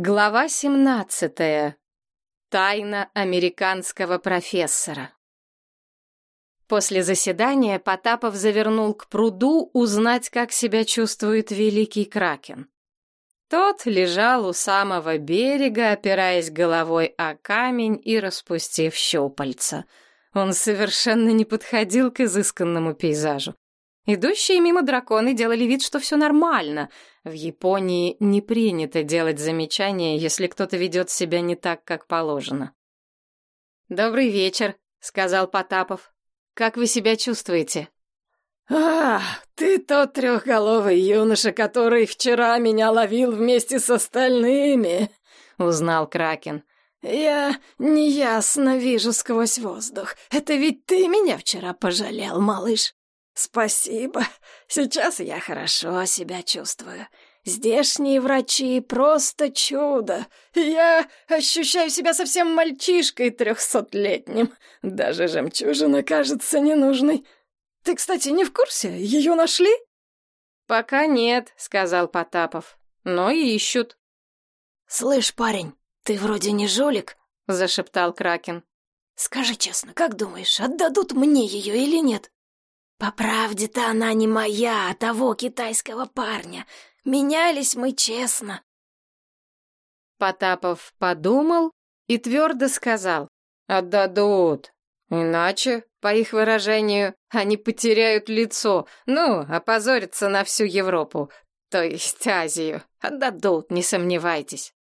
Глава 17. Тайна американского профессора. После заседания Потапов завернул к пруду узнать, как себя чувствует великий кракен. Тот лежал у самого берега, опираясь головой о камень и распустив щупальца. Он совершенно не подходил к изысканному пейзажу. Идущие мимо драконы делали вид, что все нормально. В Японии не принято делать замечания, если кто-то ведет себя не так, как положено. «Добрый вечер», — сказал Потапов. «Как вы себя чувствуете?» «А, ты тот трехголовый юноша, который вчера меня ловил вместе с остальными», — узнал Кракен. «Я неясно вижу сквозь воздух. Это ведь ты меня вчера пожалел, малыш?» «Спасибо. Сейчас я хорошо себя чувствую. Здешние врачи просто чудо. Я ощущаю себя совсем мальчишкой трехсотлетним. Даже жемчужина кажется ненужной. Ты, кстати, не в курсе? Ее нашли?» «Пока нет», — сказал Потапов. «Но ищут». «Слышь, парень, ты вроде не жулик», — зашептал Кракен. «Скажи честно, как думаешь, отдадут мне ее или нет?» По правде-то она не моя, а того китайского парня. Менялись мы честно. Потапов подумал и твердо сказал. «Отдадут. Иначе, по их выражению, они потеряют лицо, ну, опозорятся на всю Европу, то есть Азию. Отдадут, не сомневайтесь».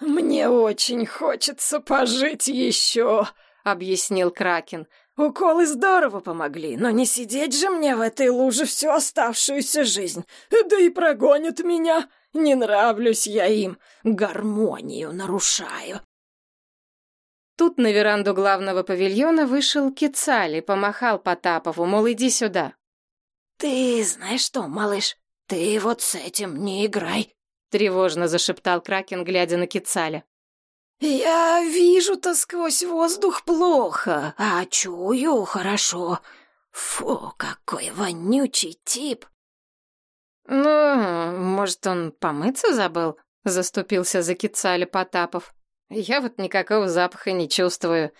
«Мне очень хочется пожить еще», — объяснил Кракен. Уколы здорово помогли, но не сидеть же мне в этой луже всю оставшуюся жизнь. Да и прогонят меня. Не нравлюсь я им. Гармонию нарушаю. Тут на веранду главного павильона вышел Кицали, помахал Потапову, мол, иди сюда. «Ты знаешь что, малыш, ты вот с этим не играй», — тревожно зашептал Кракен, глядя на Кицаля. «Я вижу-то сквозь воздух плохо, а чую хорошо. Фу, какой вонючий тип!» «Ну, может, он помыться забыл?» — заступился за Кицаля Потапов. «Я вот никакого запаха не чувствую».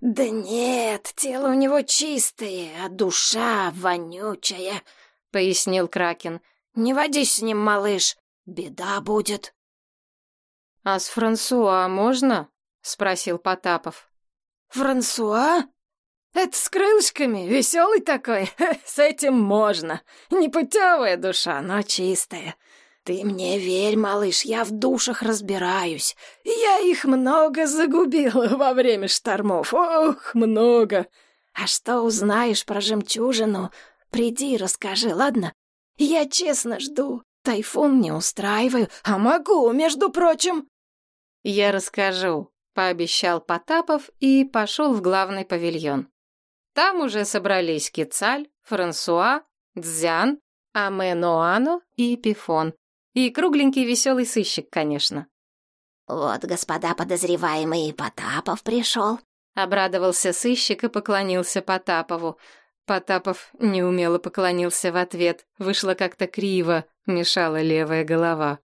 «Да нет, тело у него чистое, а душа вонючая», — пояснил Кракен. «Не водись с ним, малыш, беда будет». «А с Франсуа можно?» — спросил Потапов. «Франсуа? Это с крылышками, веселый такой. С этим можно. Непутевая душа, но чистая. Ты мне верь, малыш, я в душах разбираюсь. Я их много загубила во время штормов. Ох, много. А что узнаешь про жемчужину, приди расскажи, ладно? Я честно жду. Тайфун не устраиваю, а могу, между прочим. «Я расскажу», — пообещал Потапов и пошел в главный павильон. Там уже собрались Кицаль, Франсуа, Дзян, Аменуано и Пифон. И кругленький веселый сыщик, конечно. «Вот, господа подозреваемые, Потапов пришел», — обрадовался сыщик и поклонился Потапову. Потапов неумело поклонился в ответ. Вышло как-то криво, мешала левая голова.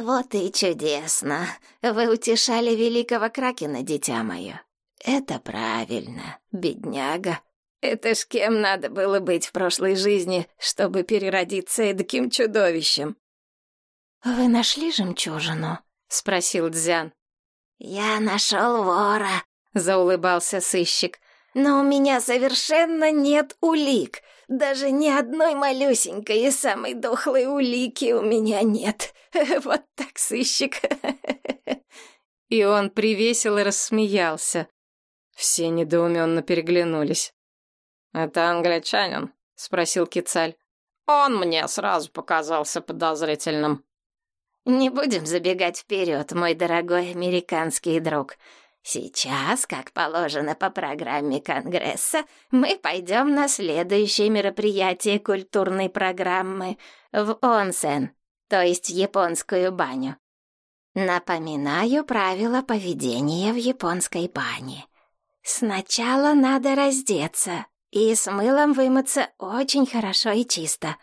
«Вот и чудесно. Вы утешали великого Кракена, дитя мое. Это правильно, бедняга. Это ж кем надо было быть в прошлой жизни, чтобы переродиться эдаким чудовищем?» «Вы нашли жемчужину?» — спросил Дзян. «Я нашел вора», — заулыбался сыщик. «Но у меня совершенно нет улик. Даже ни одной малюсенькой и самой дохлой улики у меня нет. Вот так сыщик. И он привесело рассмеялся. Все недоуменно переглянулись. «Это англичанин?» — спросил Кицаль. «Он мне сразу показался подозрительным». «Не будем забегать вперед, мой дорогой американский друг. Сейчас, как положено по программе Конгресса, мы пойдем на следующее мероприятие культурной программы в Онсен, то есть японскую баню. Напоминаю правила поведения в японской бане. Сначала надо раздеться и с мылом вымыться очень хорошо и чисто.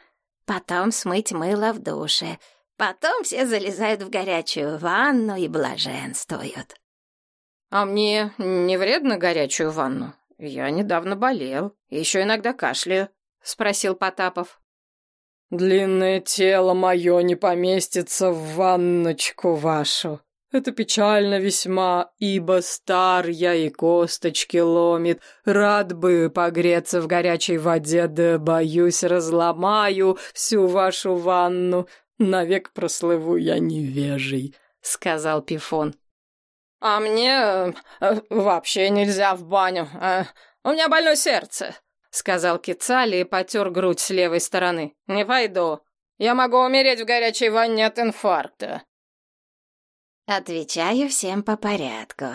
Потом смыть мыло в душе. Потом все залезают в горячую ванну и блаженствуют. А мне не вредно горячую ванну? Я недавно болел, еще иногда кашляю, спросил Потапов. Длинное тело мое не поместится в ванночку вашу. Это печально весьма, ибо стар я и косточки ломит. Рад бы погреться в горячей воде, да, боюсь, разломаю всю вашу ванну. Навек прослыву я невежей», — сказал Пифон. «А мне э, вообще нельзя в баню. Э, у меня больное сердце», — сказал Кицали и потер грудь с левой стороны. «Не пойду. Я могу умереть в горячей ванне от инфаркта». Отвечаю всем по порядку.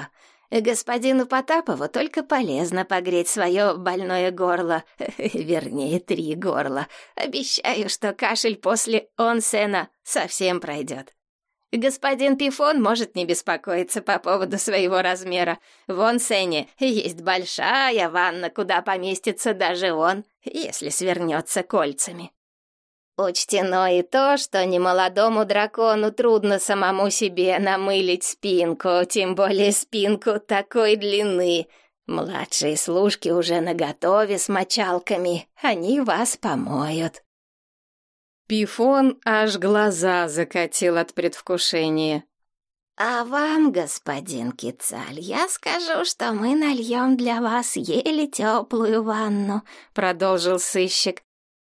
Господину Потапову только полезно погреть свое больное горло, вернее, три горла. Обещаю, что кашель после онсена совсем пройдет. Господин Пифон может не беспокоиться по поводу своего размера. В онсене есть большая ванна, куда поместится даже он, если свернется кольцами. Учтено и то, что немолодому дракону трудно самому себе намылить спинку, тем более спинку такой длины. Младшие служки уже наготове с мочалками, они вас помоют. Пифон аж глаза закатил от предвкушения. «А вам, господин Кицаль, я скажу, что мы нальем для вас еле теплую ванну», — продолжил сыщик.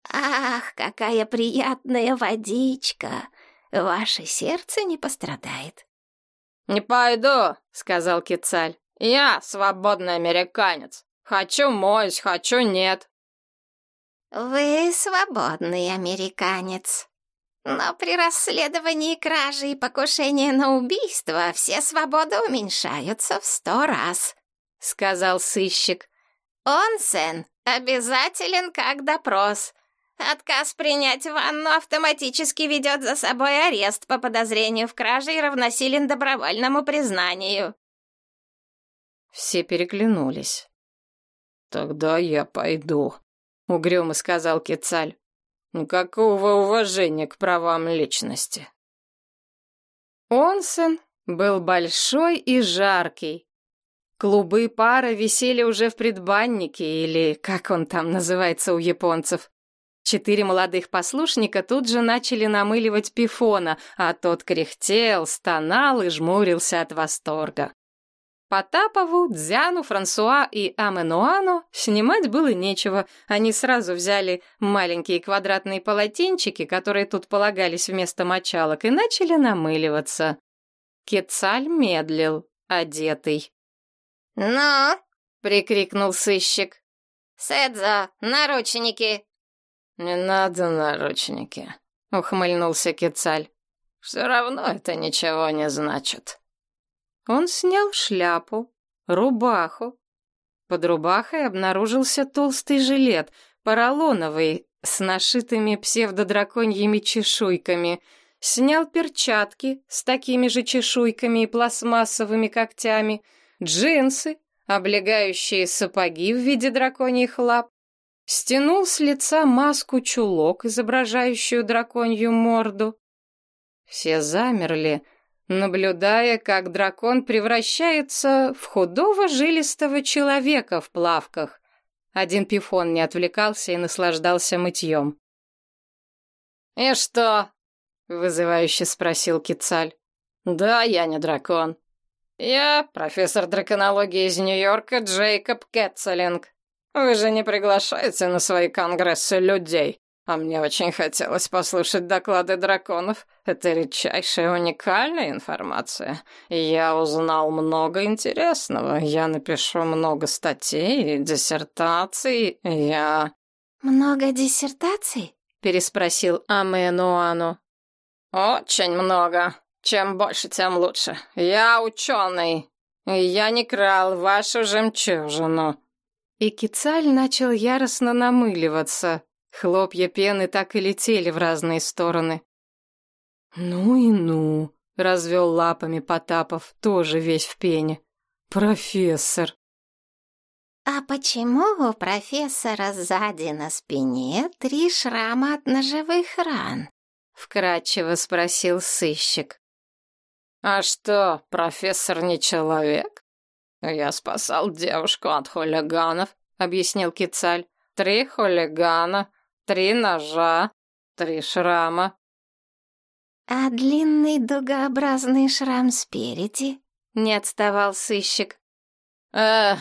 «Ах, какая приятная водичка! Ваше сердце не пострадает». «Не пойду», — сказал Кицаль. «Я свободный американец. Хочу мойсь, хочу нет». «Вы свободный американец. Но при расследовании кражи и покушения на убийство все свободы уменьшаются в сто раз», — сказал сыщик. «Онсен обязателен как допрос». Отказ принять ванну автоматически ведет за собой арест по подозрению в краже и равносилен добровольному признанию. Все переглянулись. «Тогда я пойду», — угрюмо сказал Кецаль. «Никакого уважения к правам личности». Онсен был большой и жаркий. Клубы пара висели уже в предбаннике, или как он там называется у японцев. Четыре молодых послушника тут же начали намыливать пифона, а тот кряхтел, стонал и жмурился от восторга. Потапову, Дзяну, Франсуа и Аменуану снимать было нечего. Они сразу взяли маленькие квадратные полотенчики, которые тут полагались вместо мочалок, и начали намыливаться. Кецаль медлил, одетый. «Ну?» — прикрикнул сыщик. «Сэдзо, наручники!» «Не надо наручники», — ухмыльнулся Кецаль. «Все равно это ничего не значит». Он снял шляпу, рубаху. Под рубахой обнаружился толстый жилет, поролоновый, с нашитыми псевдодраконьими чешуйками. Снял перчатки с такими же чешуйками и пластмассовыми когтями, джинсы, облегающие сапоги в виде драконьих лап, стянул с лица маску-чулок, изображающую драконью морду. Все замерли, наблюдая, как дракон превращается в худого жилистого человека в плавках. Один пифон не отвлекался и наслаждался мытьем. «И что?» — вызывающе спросил Кицаль. «Да, я не дракон. Я профессор драконологии из Нью-Йорка Джейкоб Кетцелинг. Вы же не приглашаете на свои конгрессы людей, а мне очень хотелось послушать доклады драконов. Это редчайшая уникальная информация. Я узнал много интересного. Я напишу много статей и диссертаций. Я... «Много диссертаций?» — переспросил Аменуану. «Очень много. Чем больше, тем лучше. Я ученый. Я не крал вашу жемчужину. И Кицаль начал яростно намыливаться. Хлопья пены так и летели в разные стороны. «Ну и ну!» — развел лапами Потапов, тоже весь в пене. «Профессор!» «А почему у профессора сзади на спине три шрама от ножевых ран?» — вкратчиво спросил сыщик. А что, профессор не человек? Я спасал девушку от хулиганов, объяснил Кицаль. Три хулигана, три ножа, три шрама. А длинный дугообразный шрам спереди? Не отставал сыщик. Э,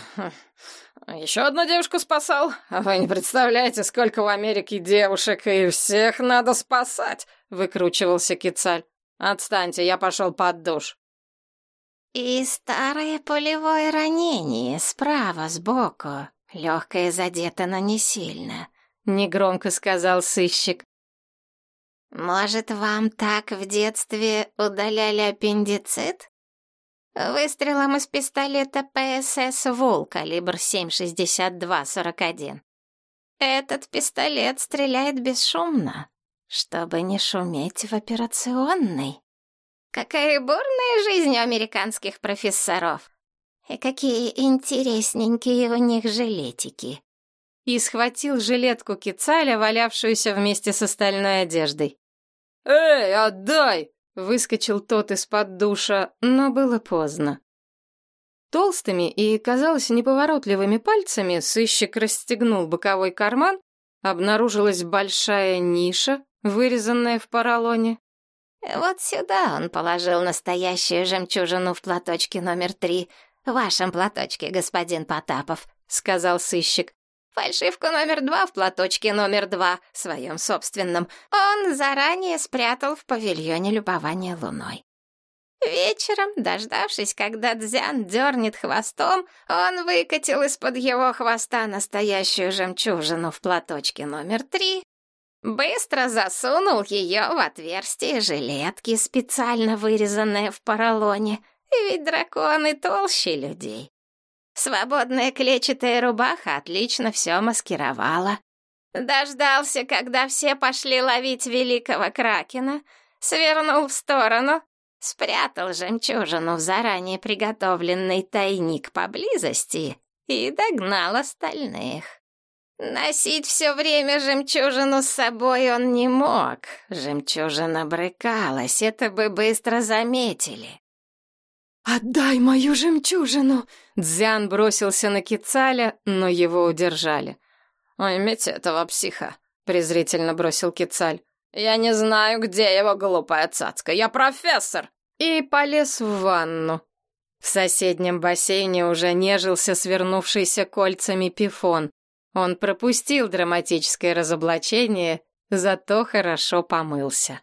еще одну девушку спасал? Вы не представляете, сколько в Америке девушек, и всех надо спасать, выкручивался Кицаль. Отстаньте, я пошел под душ. И старое пулевое ранение справа сбоку. Легкое задето, но не сильно. Негромко сказал сыщик. Может, вам так в детстве удаляли аппендицит? Выстрелом из пистолета ПСС «Вол» калибр 7,62-41. Этот пистолет стреляет бесшумно, чтобы не шуметь в операционной. Какая бурная жизнь у американских профессоров. И какие интересненькие у них жилетики. И схватил жилетку Кицаля, валявшуюся вместе с остальной одеждой. «Эй, отдай!» Выскочил тот из-под душа, но было поздно. Толстыми и, казалось, неповоротливыми пальцами сыщик расстегнул боковой карман, обнаружилась большая ниша, вырезанная в поролоне. «Вот сюда он положил настоящую жемчужину в платочке номер три, в вашем платочке, господин Потапов», — сказал сыщик. Фальшивку номер два в платочке номер два, своем собственном, он заранее спрятал в павильоне любования луной. Вечером, дождавшись, когда Дзян дернет хвостом, он выкатил из-под его хвоста настоящую жемчужину в платочке номер три, быстро засунул ее в отверстие жилетки, специально вырезанное в поролоне, ведь драконы толще людей. Свободная клетчатая рубаха отлично все маскировала. Дождался, когда все пошли ловить великого кракена, свернул в сторону, спрятал жемчужину в заранее приготовленный тайник поблизости и догнал остальных. Носить все время жемчужину с собой он не мог. Жемчужина брыкалась, это бы быстро заметили. «Отдай мою жемчужину!» Дзян бросился на Кицаля, но его удержали. «Уймите этого психа», — презрительно бросил Кицаль. «Я не знаю, где его глупая цацка. Я профессор!» И полез в ванну. В соседнем бассейне уже нежился свернувшийся кольцами пифон. Он пропустил драматическое разоблачение, зато хорошо помылся.